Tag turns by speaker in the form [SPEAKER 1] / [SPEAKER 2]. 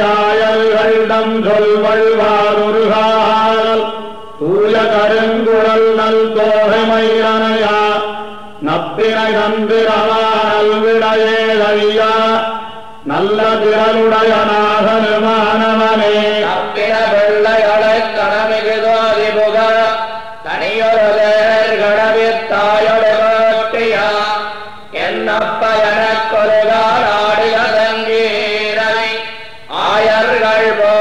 [SPEAKER 1] துப்புடையாயல்களிடம் சொல்வழ்வாருகால் தூய கருங்குழல் நல் தோகைமயிலனையா நப்பினை தந்திரமானல் விடையேழையா நல்ல திரளுடைய நாகனுமானவனே
[SPEAKER 2] தப்பின பிள்ளைகளை கணமிகுதோதிபுக தனியொருதேர் கடவித்தாயொடு வேட்டியா என்னப்ப எனக்கொருகால் ஆடிய Saturday